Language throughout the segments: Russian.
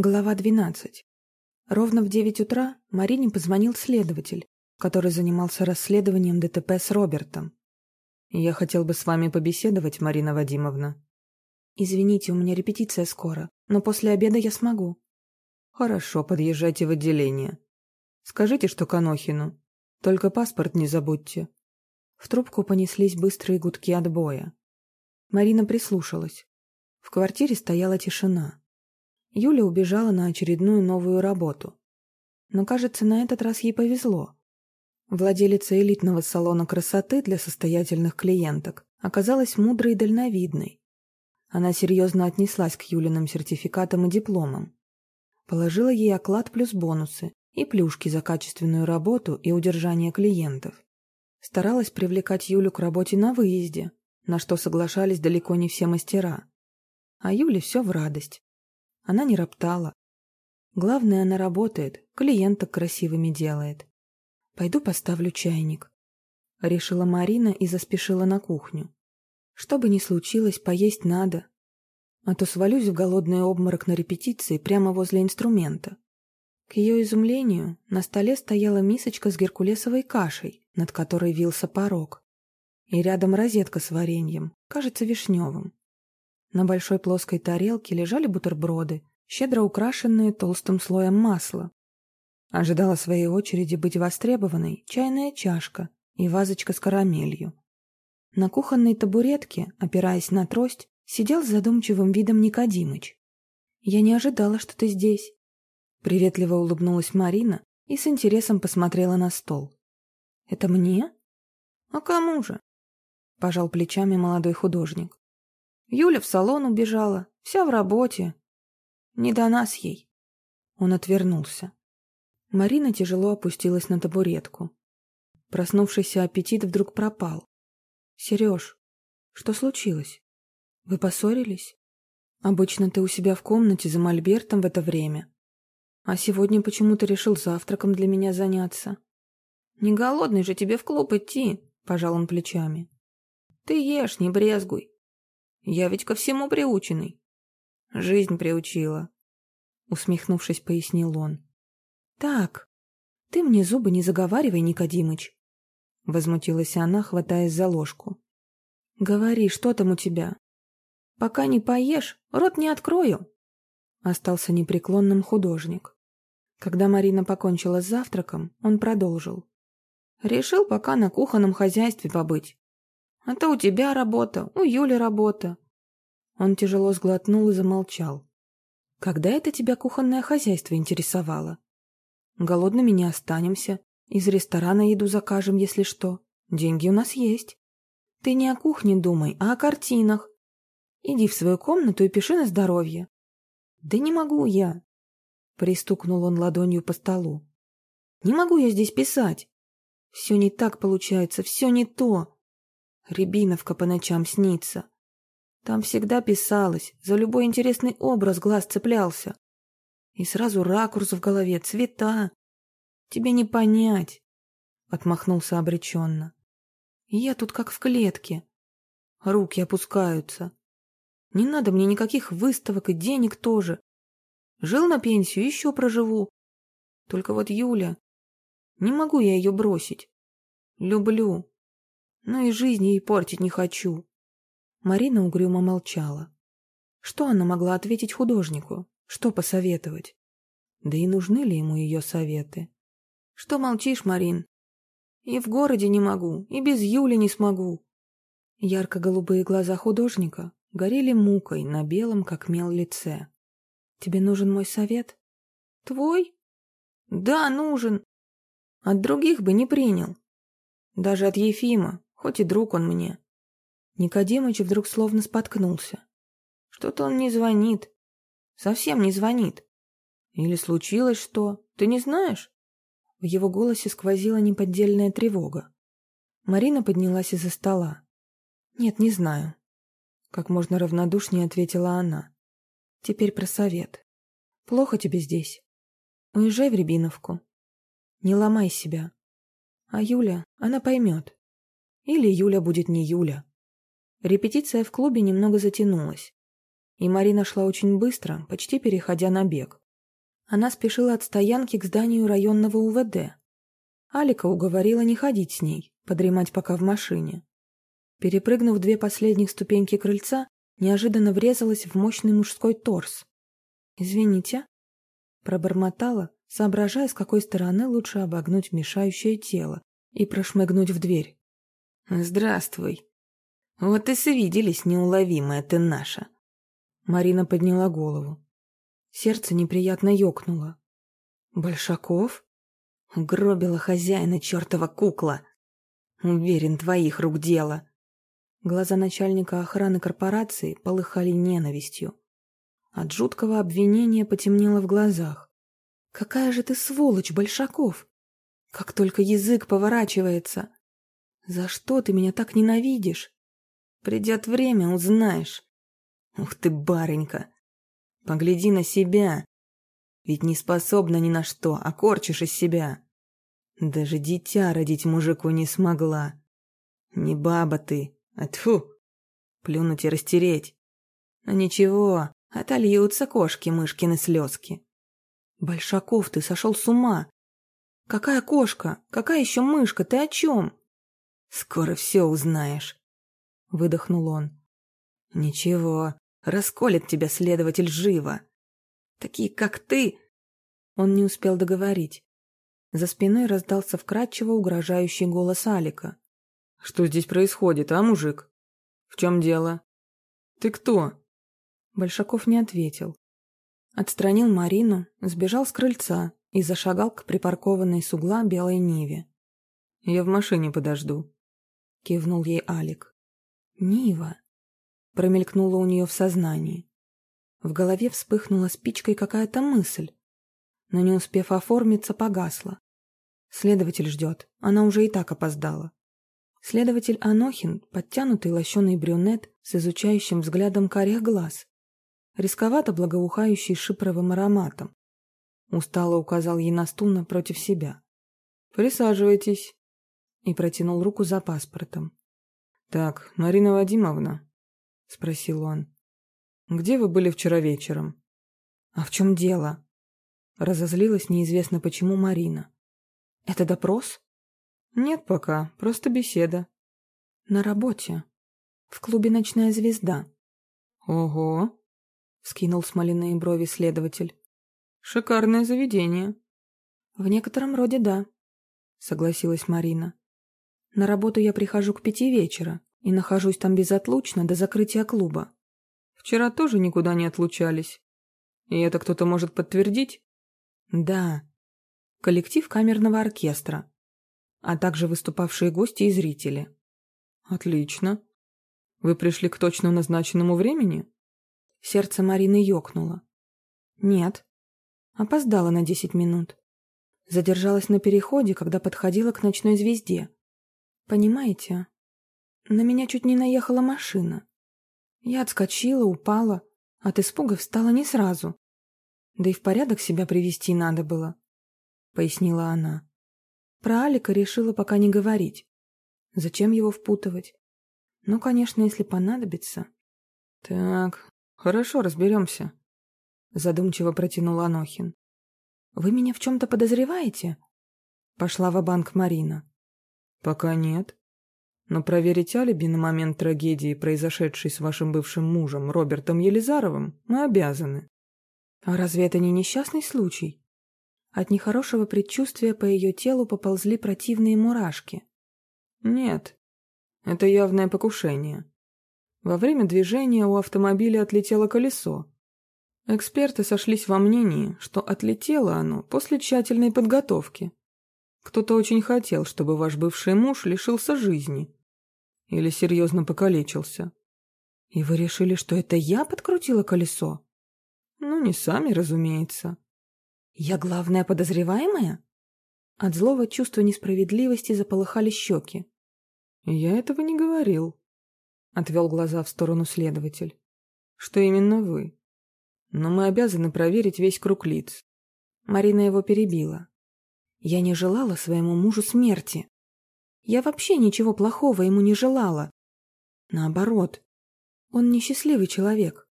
Глава 12. Ровно в 9 утра Марине позвонил следователь, который занимался расследованием ДТП с Робертом. «Я хотел бы с вами побеседовать, Марина Вадимовна». «Извините, у меня репетиция скоро, но после обеда я смогу». «Хорошо, подъезжайте в отделение. Скажите, что Канохину. Только паспорт не забудьте». В трубку понеслись быстрые гудки отбоя. Марина прислушалась. В квартире стояла тишина. Юля убежала на очередную новую работу. Но, кажется, на этот раз ей повезло. Владелица элитного салона красоты для состоятельных клиенток оказалась мудрой и дальновидной. Она серьезно отнеслась к Юлиным сертификатам и дипломам. Положила ей оклад плюс бонусы и плюшки за качественную работу и удержание клиентов. Старалась привлекать Юлю к работе на выезде, на что соглашались далеко не все мастера. А Юле все в радость. Она не роптала. Главное, она работает, клиенток красивыми делает. Пойду поставлю чайник. Решила Марина и заспешила на кухню. Что бы ни случилось, поесть надо. А то свалюсь в голодный обморок на репетиции прямо возле инструмента. К ее изумлению на столе стояла мисочка с геркулесовой кашей, над которой вился порог. И рядом розетка с вареньем, кажется, вишневым. На большой плоской тарелке лежали бутерброды, щедро украшенные толстым слоем масла. Ожидала своей очереди быть востребованной чайная чашка и вазочка с карамелью. На кухонной табуретке, опираясь на трость, сидел с задумчивым видом Никодимыч. «Я не ожидала, что ты здесь», — приветливо улыбнулась Марина и с интересом посмотрела на стол. «Это мне?» «А кому же?» — пожал плечами молодой художник. Юля в салон убежала, вся в работе. Не до нас ей. Он отвернулся. Марина тяжело опустилась на табуретку. Проснувшийся аппетит вдруг пропал. «Сереж, что случилось? Вы поссорились? Обычно ты у себя в комнате за мольбертом в это время. А сегодня почему-то решил завтраком для меня заняться». «Не голодный же тебе в клуб идти», — пожал он плечами. «Ты ешь, не брезгуй. Я ведь ко всему приученный. Жизнь приучила. Усмехнувшись, пояснил он. Так, ты мне зубы не заговаривай, Никодимыч. Возмутилась она, хватаясь за ложку. Говори, что там у тебя? Пока не поешь, рот не открою. Остался непреклонным художник. Когда Марина покончила с завтраком, он продолжил. Решил пока на кухонном хозяйстве побыть. А то у тебя работа, у Юли работа. Он тяжело сглотнул и замолчал. Когда это тебя кухонное хозяйство интересовало? Голодными не останемся. Из ресторана еду закажем, если что. Деньги у нас есть. Ты не о кухне думай, а о картинах. Иди в свою комнату и пиши на здоровье. Да не могу я. Пристукнул он ладонью по столу. Не могу я здесь писать. Все не так получается, все не то. Рябиновка по ночам снится. Там всегда писалось, за любой интересный образ глаз цеплялся. И сразу ракурс в голове, цвета. Тебе не понять, — отмахнулся обреченно. Я тут как в клетке. Руки опускаются. Не надо мне никаких выставок и денег тоже. Жил на пенсию, еще проживу. Только вот Юля... Не могу я ее бросить. Люблю но и жизни ей портить не хочу. Марина угрюмо молчала. Что она могла ответить художнику? Что посоветовать? Да и нужны ли ему ее советы? Что молчишь, Марин? И в городе не могу, и без Юли не смогу. Ярко-голубые глаза художника горели мукой на белом, как мел, лице. Тебе нужен мой совет? Твой? Да, нужен. От других бы не принял. Даже от Ефима, хоть и друг он мне. Никодимыч вдруг словно споткнулся. Что-то он не звонит. Совсем не звонит. Или случилось что? Ты не знаешь? В его голосе сквозила неподдельная тревога. Марина поднялась из-за стола. «Нет, не знаю», — как можно равнодушнее ответила она. «Теперь про совет. Плохо тебе здесь. Уезжай в Рябиновку. Не ломай себя. А Юля, она поймет. Или Юля будет не Юля. Репетиция в клубе немного затянулась. И Марина шла очень быстро, почти переходя на бег. Она спешила от стоянки к зданию районного УВД. Алика уговорила не ходить с ней, подремать пока в машине. Перепрыгнув две последних ступеньки крыльца, неожиданно врезалась в мощный мужской торс. «Извините», — пробормотала, соображая, с какой стороны лучше обогнуть мешающее тело и прошмыгнуть в дверь. «Здравствуй. Вот и свиделись, неуловимая ты наша». Марина подняла голову. Сердце неприятно ёкнуло. «Большаков?» Гробила хозяина чертова кукла. Уверен, твоих рук дело. Глаза начальника охраны корпорации полыхали ненавистью. От жуткого обвинения потемнело в глазах. «Какая же ты сволочь, Большаков! Как только язык поворачивается! За что ты меня так ненавидишь?» «Придет время, узнаешь. Ух ты, барынька! Погляди на себя! Ведь не способна ни на что, а корчишь из себя. Даже дитя родить мужику не смогла. Не баба ты, а тьфу, плюнуть и растереть. Но ничего, отольются кошки-мышкины слезки. Большаков, ты сошел с ума. Какая кошка? Какая еще мышка? Ты о чем? Скоро все узнаешь. Выдохнул он. Ничего, расколет тебя следователь живо. Такие, как ты. Он не успел договорить. За спиной раздался вкрадчиво угрожающий голос Алика. Что здесь происходит, а, мужик? В чем дело? Ты кто? Большаков не ответил. Отстранил Марину, сбежал с крыльца и зашагал к припаркованной с угла белой Ниве. «Я в машине подожду», — кивнул ей Алик. «Нива», — промелькнула у нее в сознании. В голове вспыхнула спичкой какая-то мысль, но не успев оформиться, погасла. Следователь ждет, она уже и так опоздала. Следователь Анохин, подтянутый лощеный брюнет с изучающим взглядом карих глаз, рисковато благоухающий шипровым ароматом. Устало указал ей на стул напротив себя. «Присаживайтесь», и протянул руку за паспортом. «Так, Марина Вадимовна», — спросил он, — «где вы были вчера вечером?» «А в чем дело?» Разозлилась неизвестно почему Марина. «Это допрос?» «Нет пока, просто беседа». «На работе. В клубе «Ночная звезда». «Ого!» — скинул смоляные брови следователь. «Шикарное заведение». «В некотором роде да», — согласилась Марина. «На работу я прихожу к пяти вечера и нахожусь там безотлучно до закрытия клуба». «Вчера тоже никуда не отлучались. И это кто-то может подтвердить?» «Да. Коллектив камерного оркестра а также выступавшие гости и зрители. «Отлично. Вы пришли к точно назначенному времени?» Сердце Марины ёкнуло. «Нет. Опоздала на десять минут. Задержалась на переходе, когда подходила к ночной звезде. Понимаете, на меня чуть не наехала машина. Я отскочила, упала, от испуга встала не сразу. Да и в порядок себя привести надо было», — пояснила она. Про Алика решила пока не говорить. Зачем его впутывать? Ну, конечно, если понадобится. Так, хорошо, разберемся. Задумчиво протянул Анохин. Вы меня в чем-то подозреваете? Пошла в банк Марина. Пока нет. Но проверить алиби на момент трагедии, произошедшей с вашим бывшим мужем Робертом Елизаровым, мы обязаны. А разве это не несчастный случай? От нехорошего предчувствия по ее телу поползли противные мурашки. «Нет, это явное покушение. Во время движения у автомобиля отлетело колесо. Эксперты сошлись во мнении, что отлетело оно после тщательной подготовки. Кто-то очень хотел, чтобы ваш бывший муж лишился жизни. Или серьезно покалечился. И вы решили, что это я подкрутила колесо? Ну, не сами, разумеется. «Я главная подозреваемая?» От злого чувства несправедливости заполыхали щеки. «Я этого не говорил», — отвел глаза в сторону следователь. «Что именно вы? Но мы обязаны проверить весь круг лиц». Марина его перебила. «Я не желала своему мужу смерти. Я вообще ничего плохого ему не желала. Наоборот, он несчастливый человек.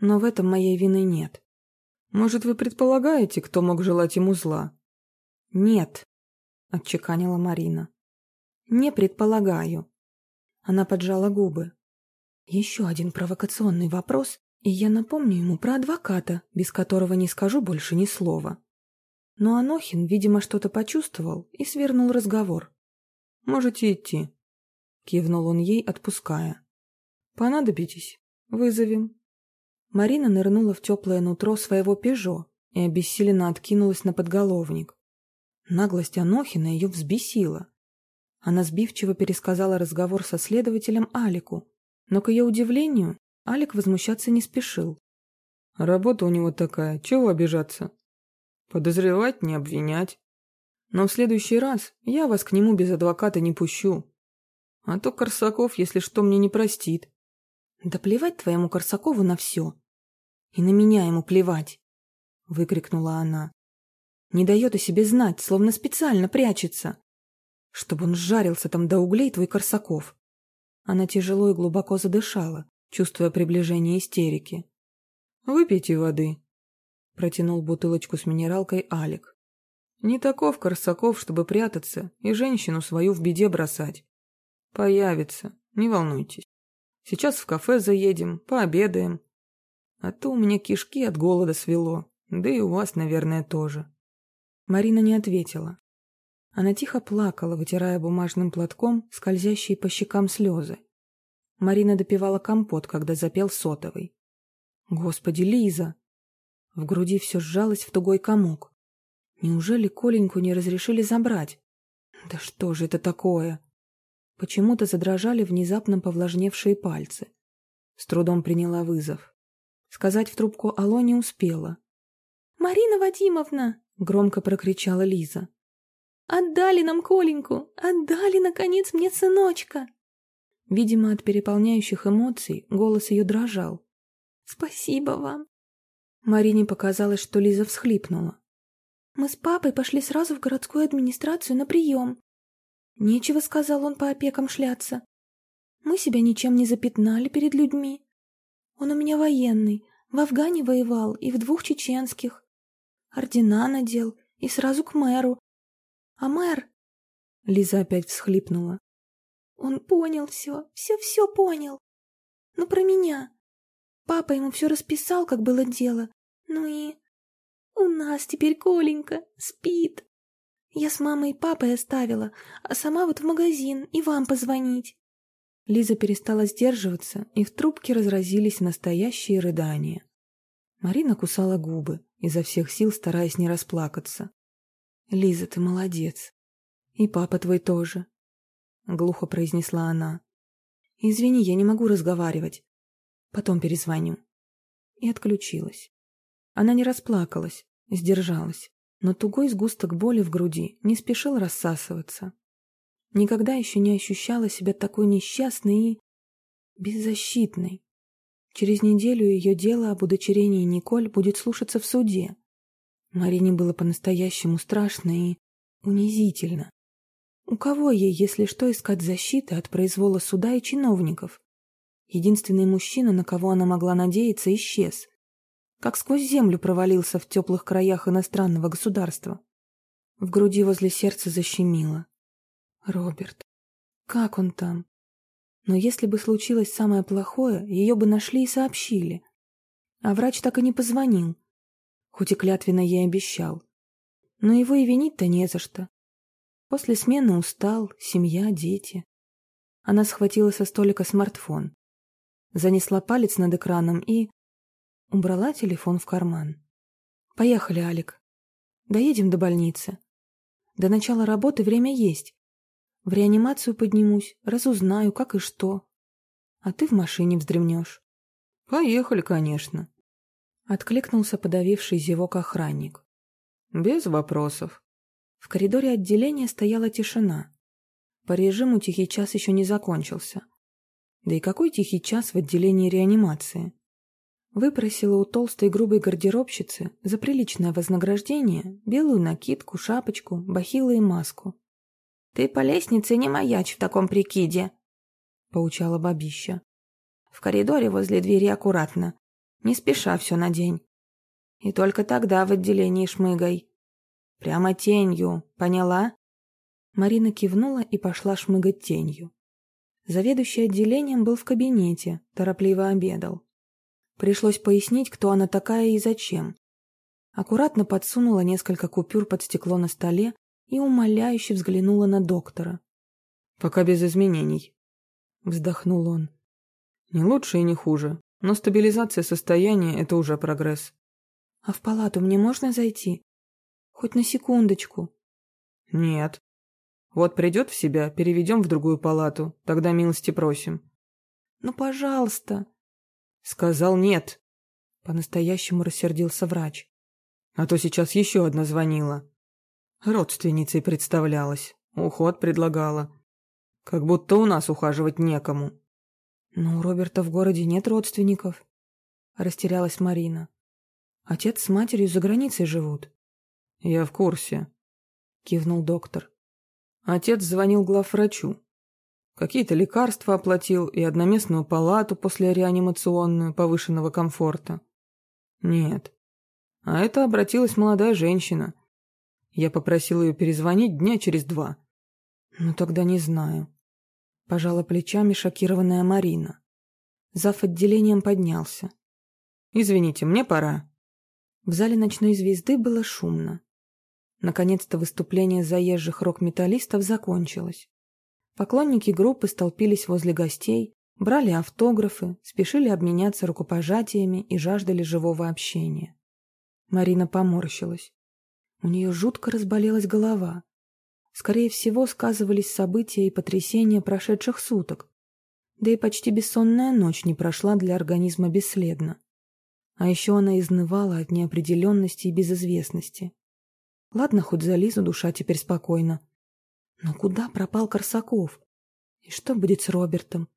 Но в этом моей вины нет. Может, вы предполагаете, кто мог желать ему зла? Нет, отчеканила Марина. Не предполагаю. Она поджала губы. Еще один провокационный вопрос, и я напомню ему про адвоката, без которого не скажу больше ни слова. Но Анохин, видимо, что-то почувствовал и свернул разговор. «Можете идти», — кивнул он ей, отпуская. «Понадобитесь? Вызовем». Марина нырнула в теплое нутро своего «Пежо» и обессиленно откинулась на подголовник. Наглость Анохина ее взбесила. Она сбивчиво пересказала разговор со следователем Алику, но, к ее удивлению, Алик возмущаться не спешил. «Работа у него такая, чего обижаться? Подозревать, не обвинять. Но в следующий раз я вас к нему без адвоката не пущу. А то Корсаков, если что, мне не простит». «Да плевать твоему Корсакову на все. И на меня ему плевать, — выкрикнула она. Не дает о себе знать, словно специально прячется. Чтобы он сжарился там до углей, твой Корсаков. Она тяжело и глубоко задышала, чувствуя приближение истерики. «Выпейте воды», — протянул бутылочку с минералкой Алик. «Не таков Корсаков, чтобы прятаться и женщину свою в беде бросать. Появится, не волнуйтесь. Сейчас в кафе заедем, пообедаем, а то у меня кишки от голода свело, да и у вас, наверное, тоже. Марина не ответила. Она тихо плакала, вытирая бумажным платком скользящие по щекам слезы. Марина допивала компот, когда запел сотовый. «Господи, Лиза!» В груди все сжалось в тугой комок. Неужели Коленьку не разрешили забрать? Да что же это такое? Почему-то задрожали внезапно повлажневшие пальцы. С трудом приняла вызов. Сказать в трубку «Алло» не успела. «Марина Вадимовна!» — громко прокричала Лиза. «Отдали нам Коленьку! Отдали, наконец, мне сыночка!» Видимо, от переполняющих эмоций голос ее дрожал. «Спасибо вам!» Марине показалось, что Лиза всхлипнула. «Мы с папой пошли сразу в городскую администрацию на прием. Нечего, — сказал он, — по опекам шляться. Мы себя ничем не запятнали перед людьми. Он у меня военный, в Афгане воевал и в двух чеченских. Ордена надел и сразу к мэру. А мэр... Лиза опять всхлипнула. Он понял все, все-все понял. Ну, про меня. Папа ему все расписал, как было дело. Ну и... У нас теперь Коленька спит. Я с мамой и папой оставила, а сама вот в магазин и вам позвонить. Лиза перестала сдерживаться, и в трубке разразились настоящие рыдания. Марина кусала губы, изо всех сил стараясь не расплакаться. «Лиза, ты молодец. И папа твой тоже», — глухо произнесла она. «Извини, я не могу разговаривать. Потом перезвоню». И отключилась. Она не расплакалась, сдержалась, но тугой сгусток боли в груди не спешил рассасываться. Никогда еще не ощущала себя такой несчастной и беззащитной. Через неделю ее дело об удочерении Николь будет слушаться в суде. Марине было по-настоящему страшно и унизительно. У кого ей, если что, искать защиты от произвола суда и чиновников? Единственный мужчина, на кого она могла надеяться, исчез. Как сквозь землю провалился в теплых краях иностранного государства. В груди возле сердца защемило. Роберт. Как он там? Но если бы случилось самое плохое, ее бы нашли и сообщили. А врач так и не позвонил, хоть и клятвенно ей обещал. Но его и винить-то не за что. После смены устал, семья, дети. Она схватила со столика смартфон, занесла палец над экраном и... убрала телефон в карман. «Поехали, Алик. Доедем до больницы. До начала работы время есть. В реанимацию поднимусь, разузнаю, как и что. А ты в машине вздремнешь. Поехали, конечно. Откликнулся подавивший зевок охранник. Без вопросов. В коридоре отделения стояла тишина. По режиму тихий час еще не закончился. Да и какой тихий час в отделении реанимации? Выпросила у толстой грубой гардеробщицы за приличное вознаграждение белую накидку, шапочку, бахилы и маску. «Ты по лестнице не маячь в таком прикиде», — поучала бабища. «В коридоре возле двери аккуратно. Не спеша все на день. И только тогда в отделении шмыгай. Прямо тенью, поняла? Марина кивнула и пошла шмыгать тенью. Заведующий отделением был в кабинете, торопливо обедал. Пришлось пояснить, кто она такая и зачем. Аккуратно подсунула несколько купюр под стекло на столе и умоляюще взглянула на доктора. «Пока без изменений», — вздохнул он. «Не лучше и не хуже, но стабилизация состояния — это уже прогресс». «А в палату мне можно зайти? Хоть на секундочку?» «Нет. Вот придет в себя, переведем в другую палату, тогда милости просим». «Ну, пожалуйста». «Сказал нет». По-настоящему рассердился врач. «А то сейчас еще одна звонила. Родственницей представлялась, уход предлагала. Как будто у нас ухаживать некому». «Но у Роберта в городе нет родственников», — растерялась Марина. «Отец с матерью за границей живут». «Я в курсе», — кивнул доктор. Отец звонил главврачу. Какие-то лекарства оплатил и одноместную палату после реанимационную повышенного комфорта. Нет. А это обратилась молодая женщина. Я попросил ее перезвонить дня через два. Ну тогда не знаю. Пожала плечами шокированная Марина. Зав. отделением поднялся. «Извините, мне пора». В зале ночной звезды было шумно. Наконец-то выступление заезжих рок-металлистов закончилось. Поклонники группы столпились возле гостей, брали автографы, спешили обменяться рукопожатиями и жаждали живого общения. Марина поморщилась. У нее жутко разболелась голова. Скорее всего, сказывались события и потрясения прошедших суток. Да и почти бессонная ночь не прошла для организма бесследно. А еще она изнывала от неопределенности и безызвестности. Ладно, хоть за Лизу душа теперь спокойна. Но куда пропал Корсаков? И что будет с Робертом?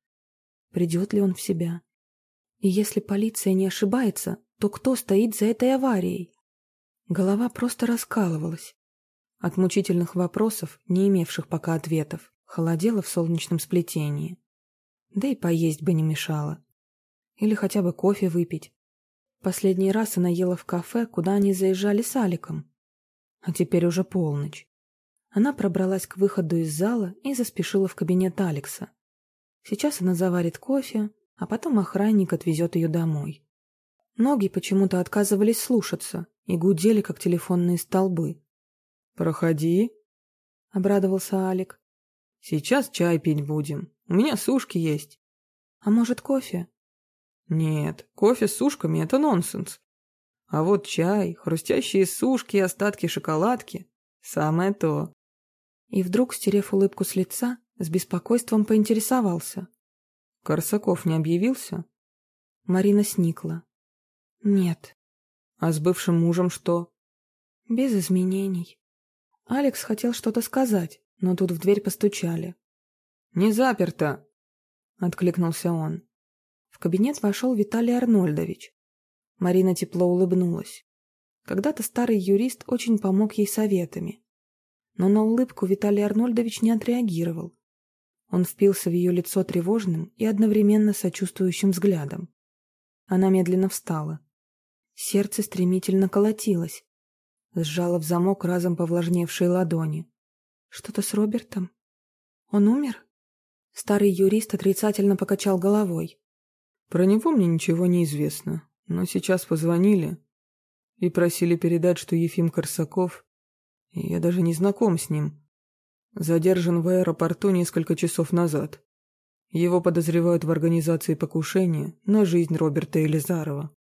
Придет ли он в себя? И если полиция не ошибается, то кто стоит за этой аварией? Голова просто раскалывалась. От мучительных вопросов, не имевших пока ответов, холодело в солнечном сплетении. Да и поесть бы не мешало. Или хотя бы кофе выпить. Последний раз она ела в кафе, куда они заезжали с Аликом. А теперь уже полночь. Она пробралась к выходу из зала и заспешила в кабинет Алекса. Сейчас она заварит кофе, а потом охранник отвезет ее домой. Ноги почему-то отказывались слушаться и гудели, как телефонные столбы. «Проходи», — обрадовался Алик. «Сейчас чай пить будем. У меня сушки есть». «А может, кофе?» «Нет, кофе с сушками — это нонсенс. А вот чай, хрустящие сушки и остатки шоколадки — самое то. И вдруг, стерев улыбку с лица, с беспокойством поинтересовался. Корсаков не объявился? Марина сникла. Нет. А с бывшим мужем что? Без изменений. Алекс хотел что-то сказать, но тут в дверь постучали. «Не заперто!» — откликнулся он. В кабинет вошел Виталий Арнольдович. Марина тепло улыбнулась. Когда-то старый юрист очень помог ей советами. Но на улыбку Виталий Арнольдович не отреагировал. Он впился в ее лицо тревожным и одновременно сочувствующим взглядом. Она медленно встала. Сердце стремительно колотилось. Сжала в замок разом повлажневшие ладони. Что-то с Робертом? Он умер? Старый юрист отрицательно покачал головой. Про него мне ничего не известно. Но сейчас позвонили и просили передать, что Ефим Корсаков, я даже не знаком с ним, задержан в аэропорту несколько часов назад. Его подозревают в организации покушения на жизнь Роберта Елизарова.